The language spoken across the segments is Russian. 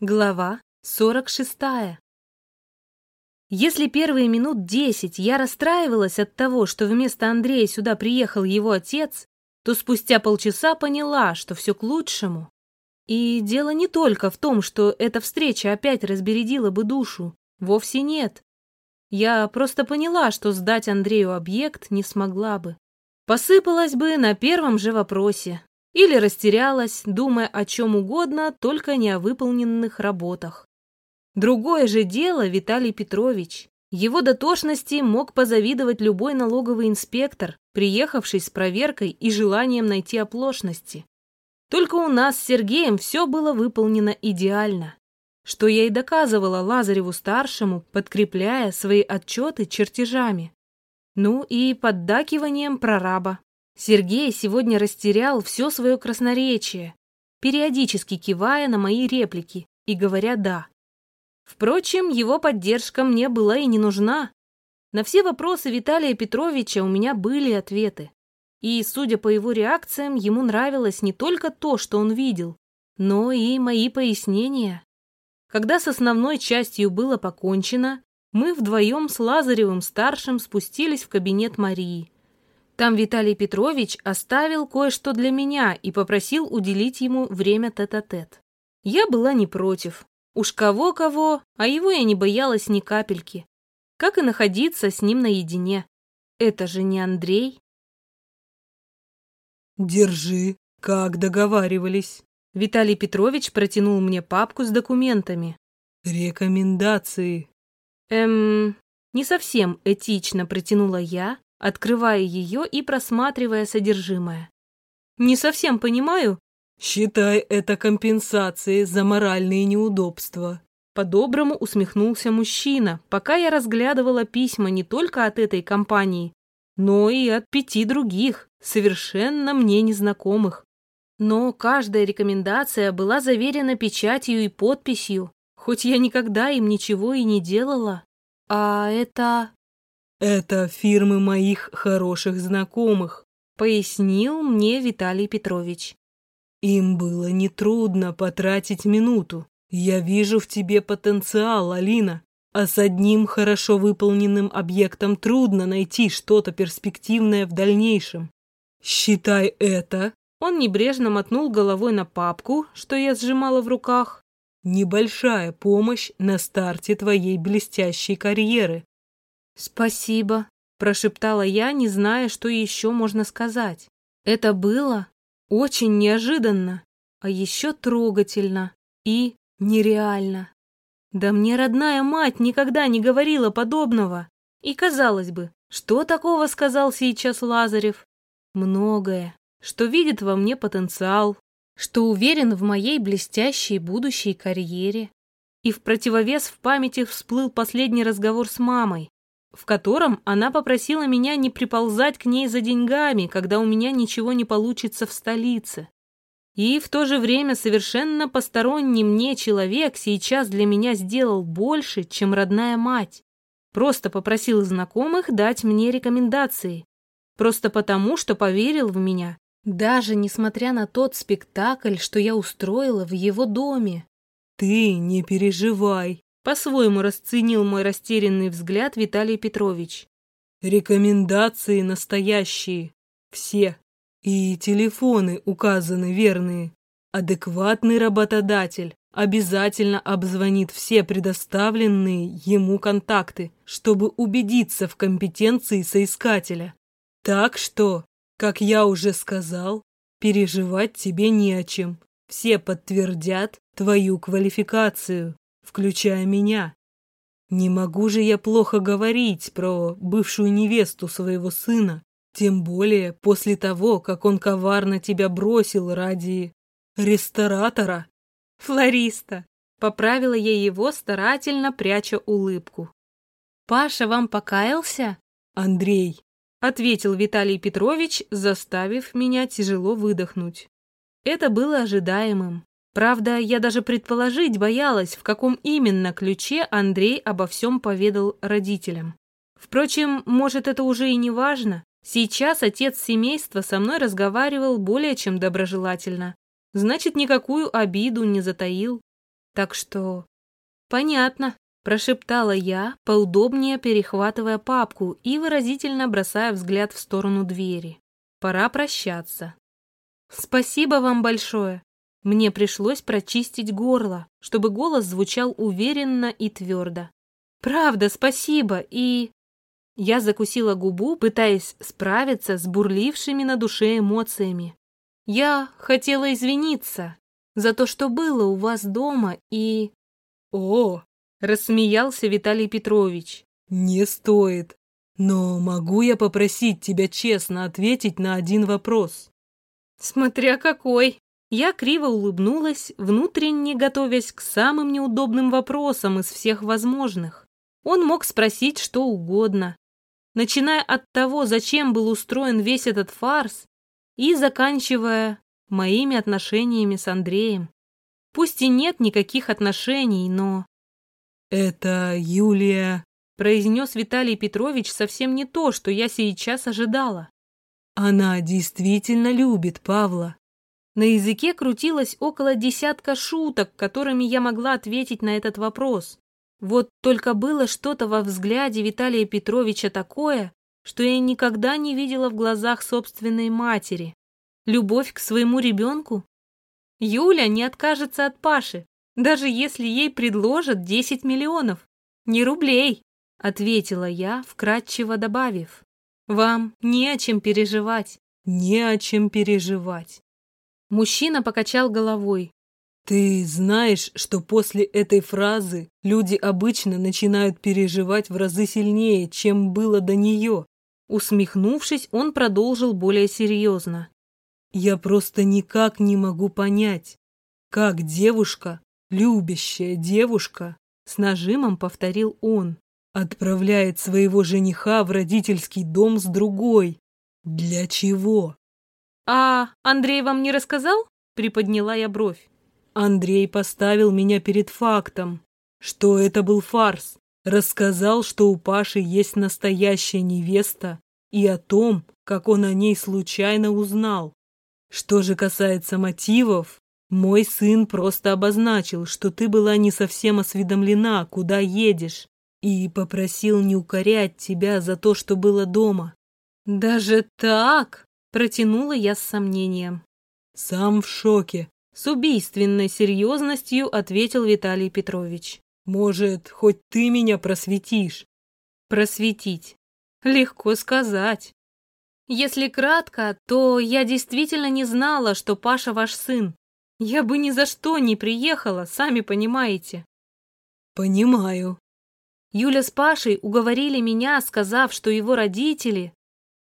Глава 46. Если первые минут десять я расстраивалась от того, что вместо Андрея сюда приехал его отец, то спустя полчаса поняла, что все к лучшему. И дело не только в том, что эта встреча опять разбередила бы душу. Вовсе нет. Я просто поняла, что сдать Андрею объект не смогла бы. Посыпалась бы на первом же вопросе, или растерялась, думая о чем угодно, только не о выполненных работах. Другое же дело Виталий Петрович. Его дотошности мог позавидовать любой налоговый инспектор, приехавший с проверкой и желанием найти оплошности. Только у нас с Сергеем все было выполнено идеально, что я и доказывала Лазареву-старшему, подкрепляя свои отчеты чертежами. Ну и поддакиванием прораба. Сергей сегодня растерял все свое красноречие, периодически кивая на мои реплики и говоря «да». Впрочем, его поддержка мне была и не нужна. На все вопросы Виталия Петровича у меня были ответы. И, судя по его реакциям, ему нравилось не только то, что он видел, но и мои пояснения. Когда с основной частью было покончено, мы вдвоем с Лазаревым-старшим спустились в кабинет Марии. Там Виталий Петрович оставил кое-что для меня и попросил уделить ему время тет-а-тет. -тет. Я была не против. Уж кого-кого, а его я не боялась ни капельки. Как и находиться с ним наедине. Это же не Андрей. «Держи, как договаривались». Виталий Петрович протянул мне папку с документами. «Рекомендации». Эм, не совсем этично протянула я, открывая ее и просматривая содержимое. «Не совсем понимаю». «Считай это компенсацией за моральные неудобства». По-доброму усмехнулся мужчина, пока я разглядывала письма не только от этой компании, но и от пяти других, совершенно мне незнакомых. Но каждая рекомендация была заверена печатью и подписью, хоть я никогда им ничего и не делала. А это... «Это фирмы моих хороших знакомых», — пояснил мне Виталий Петрович. «Им было нетрудно потратить минуту. Я вижу в тебе потенциал, Алина, а с одним хорошо выполненным объектом трудно найти что-то перспективное в дальнейшем. Считай это...» Он небрежно мотнул головой на папку, что я сжимала в руках. «Небольшая помощь на старте твоей блестящей карьеры. «Спасибо», — прошептала я, не зная, что еще можно сказать. Это было очень неожиданно, а еще трогательно и нереально. Да мне родная мать никогда не говорила подобного. И, казалось бы, что такого сказал сейчас Лазарев? Многое, что видит во мне потенциал, что уверен в моей блестящей будущей карьере. И в противовес в памяти всплыл последний разговор с мамой, в котором она попросила меня не приползать к ней за деньгами, когда у меня ничего не получится в столице. И в то же время совершенно посторонний мне человек сейчас для меня сделал больше, чем родная мать. Просто попросил знакомых дать мне рекомендации. Просто потому, что поверил в меня, даже несмотря на тот спектакль, что я устроила в его доме. «Ты не переживай», по-своему расценил мой растерянный взгляд Виталий Петрович. Рекомендации настоящие. Все. И телефоны указаны верные. Адекватный работодатель обязательно обзвонит все предоставленные ему контакты, чтобы убедиться в компетенции соискателя. Так что, как я уже сказал, переживать тебе не о чем. Все подтвердят твою квалификацию включая меня. Не могу же я плохо говорить про бывшую невесту своего сына, тем более после того, как он коварно тебя бросил ради ресторатора. Флориста. Поправила я его, старательно пряча улыбку. «Паша вам покаялся?» «Андрей», — ответил Виталий Петрович, заставив меня тяжело выдохнуть. Это было ожидаемым. Правда, я даже предположить боялась, в каком именно ключе Андрей обо всем поведал родителям. Впрочем, может, это уже и не важно. Сейчас отец семейства со мной разговаривал более чем доброжелательно. Значит, никакую обиду не затаил. Так что... Понятно, прошептала я, поудобнее перехватывая папку и выразительно бросая взгляд в сторону двери. Пора прощаться. Спасибо вам большое. Мне пришлось прочистить горло, чтобы голос звучал уверенно и твердо. Правда, спасибо, и... Я закусила губу, пытаясь справиться с бурлившими на душе эмоциями. Я хотела извиниться за то, что было у вас дома, и... О, рассмеялся Виталий Петрович. Не стоит. Но могу я попросить тебя честно ответить на один вопрос? Смотря какой. Я криво улыбнулась, внутренне готовясь к самым неудобным вопросам из всех возможных. Он мог спросить что угодно, начиная от того, зачем был устроен весь этот фарс, и заканчивая моими отношениями с Андреем. Пусть и нет никаких отношений, но... «Это Юлия...» — произнес Виталий Петрович совсем не то, что я сейчас ожидала. «Она действительно любит Павла». На языке крутилось около десятка шуток, которыми я могла ответить на этот вопрос. Вот только было что-то во взгляде Виталия Петровича такое, что я никогда не видела в глазах собственной матери. Любовь к своему ребенку? Юля не откажется от Паши, даже если ей предложат 10 миллионов. Не рублей, ответила я, вкратчиво добавив. Вам не о чем переживать. Не о чем переживать. Мужчина покачал головой. Ты знаешь, что после этой фразы люди обычно начинают переживать в разы сильнее, чем было до нее. Усмехнувшись, он продолжил более серьезно. Я просто никак не могу понять, как девушка, любящая девушка, с нажимом повторил он, отправляет своего жениха в родительский дом с другой. Для чего? А Андрей вам не рассказал? Приподняла я бровь. Андрей поставил меня перед фактом, что это был фарс. Рассказал, что у Паши есть настоящая невеста и о том, как он о ней случайно узнал. Что же касается мотивов, мой сын просто обозначил, что ты была не совсем осведомлена, куда едешь, и попросил не укорять тебя за то, что было дома. Даже так? Протянула я с сомнением. Сам в шоке. С убийственной серьезностью ответил Виталий Петрович. Может, хоть ты меня просветишь? Просветить. Легко сказать. Если кратко, то я действительно не знала, что Паша ваш сын. Я бы ни за что не приехала, сами понимаете. Понимаю. Юля с Пашей уговорили меня, сказав, что его родители...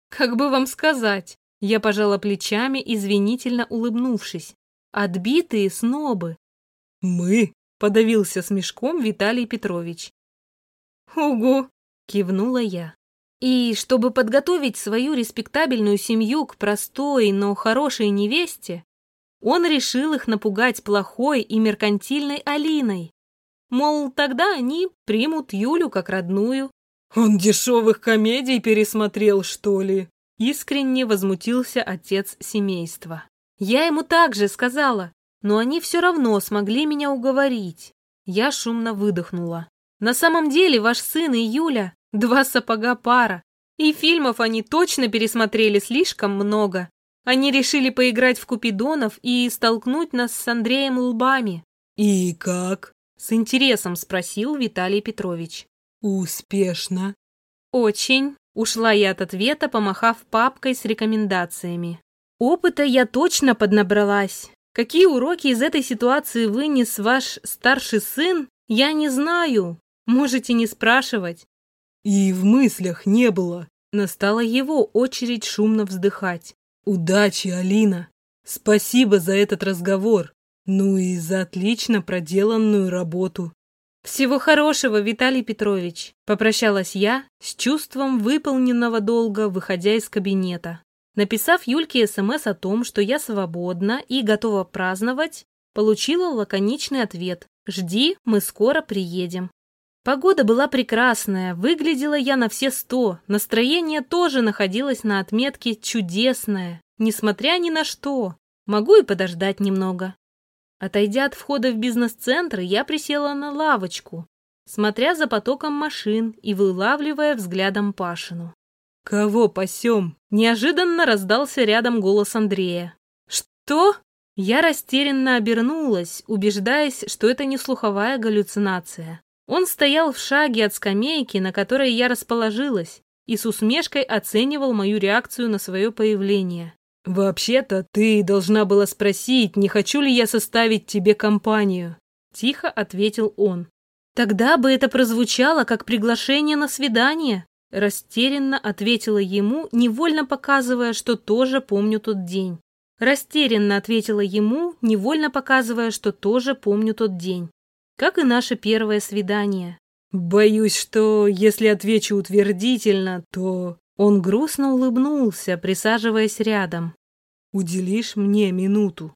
Как бы вам сказать? Я пожала плечами, извинительно улыбнувшись. Отбитые снобы. Мы? Подавился смешком Виталий Петрович. Ого! Кивнула я. И чтобы подготовить свою респектабельную семью к простой, но хорошей невесте, он решил их напугать плохой и меркантильной Алиной. Мол, тогда они примут Юлю как родную. Он дешевых комедий пересмотрел, что ли? Искренне возмутился отец семейства. Я ему также сказала, но они все равно смогли меня уговорить. Я шумно выдохнула. На самом деле ваш сын и Юля – два сапога пара. И фильмов они точно пересмотрели слишком много. Они решили поиграть в Купидонов и столкнуть нас с Андреем лбами. «И как?» – с интересом спросил Виталий Петрович. «Успешно». «Очень», – ушла я от ответа, помахав папкой с рекомендациями. Опыта я точно поднабралась. Какие уроки из этой ситуации вынес ваш старший сын, я не знаю. Можете не спрашивать. И в мыслях не было. Настала его очередь шумно вздыхать. Удачи, Алина. Спасибо за этот разговор. Ну и за отлично проделанную работу. Всего хорошего, Виталий Петрович. Попрощалась я с чувством выполненного долга, выходя из кабинета. Написав Юльке СМС о том, что я свободна и готова праздновать, получила лаконичный ответ «Жди, мы скоро приедем». Погода была прекрасная, выглядела я на все сто, настроение тоже находилось на отметке «чудесное», несмотря ни на что. Могу и подождать немного. Отойдя от входа в бизнес-центр, я присела на лавочку, смотря за потоком машин и вылавливая взглядом Пашину. «Кого пасем?» Неожиданно раздался рядом голос Андрея. «Что?» Я растерянно обернулась, убеждаясь, что это не слуховая галлюцинация. Он стоял в шаге от скамейки, на которой я расположилась, и с усмешкой оценивал мою реакцию на свое появление. «Вообще-то ты должна была спросить, не хочу ли я составить тебе компанию», — тихо ответил он. «Тогда бы это прозвучало как приглашение на свидание», — растерянно ответила ему, невольно показывая, что тоже помню тот день. Растерянно ответила ему, невольно показывая, что тоже помню тот день. Как и наше первое свидание. Боюсь, что если отвечу утвердительно, то... Он грустно улыбнулся, присаживаясь рядом. «Уделишь мне минуту?»